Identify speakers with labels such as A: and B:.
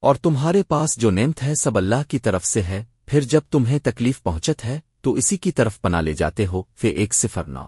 A: اور تمہارے پاس جو نیمت ہے سب اللہ کی طرف سے ہے، پھر جب تمہیں تکلیف پہنچت ہے، تو اسی کی طرف پنا لے جاتے ہو پھر ایک صفر نو۔